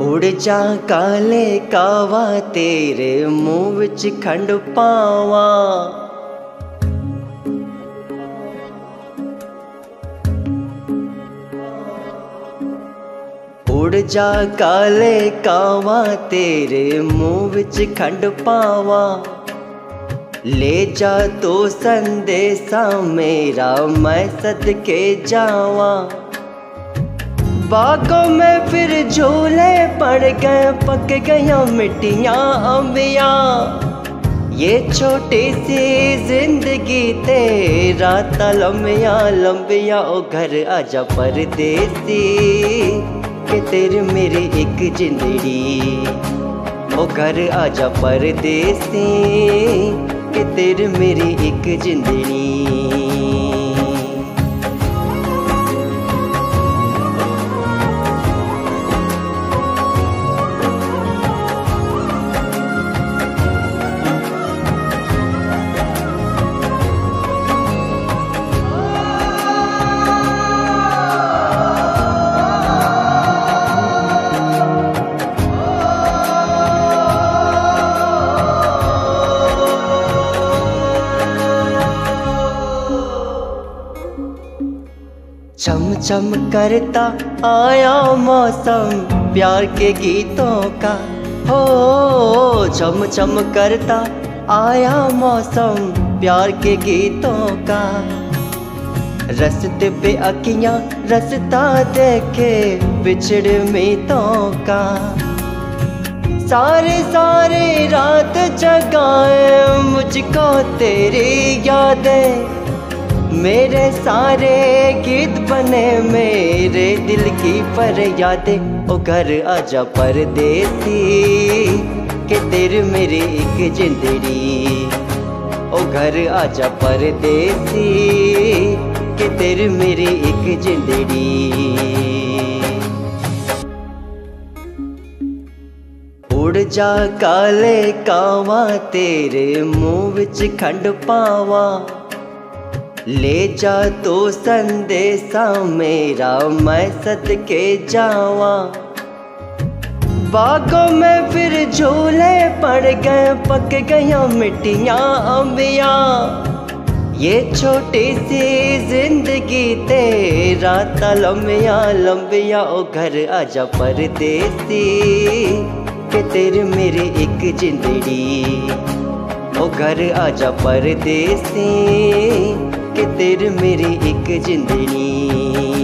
उड़ जा काले कावा, तेरे मुँह विच खंड पावा। उड़ जा काले कावा, तेरे मुँह विच खंड पावा। ले जा तो संदेशा मेरा मैं सद के जावा। बागों में फिर झूले पड़ गए, पक गया मिट्टियाँ अम्बिया। ये छोटी सी ज़िंदगी तेरा लंबिया लंबिया, ओ घर आजा परदेसी। के तेरे मेरी एक जिंदड़ी, ओ घर आजा परदेसी। कि तेरे मेरी एक जिंदड़ी। चम चम करता आया मौसम प्यार के गीतों का। हो चम चम करता आया मौसम प्यार के गीतों का। रस्ते पे अखियाँ रस्ता देखे बिछड़ मीतों का। सारे सारे रात जगाए मुझको तेरी यादें। मेरे सारे गीत बने, मेरे दिल की पर यादें ओ घर आजा परदेसी। के तेरे मेरी एक जिंदड़ी ओ घर आजा परदेसी। के तेरे मेरी एक जिंदड़ी। उड़ जा काले कावा, तेरे मुँह विच खंड पावा। ले जा तो संदेशा मेरा, मैं सदके जावा। बागों में फिर झूले पड़ गए, पक गया मिट्टियाँ अम्बिया ये छोटी सी ज़िंदगी तेरा लंबिया लंबिया ओ घर आजा परदेसी। के तेरे मेरी एक जिंदड़ी, ओ घर आजा परदेसी। के तेरे मेरी एक जिंदनी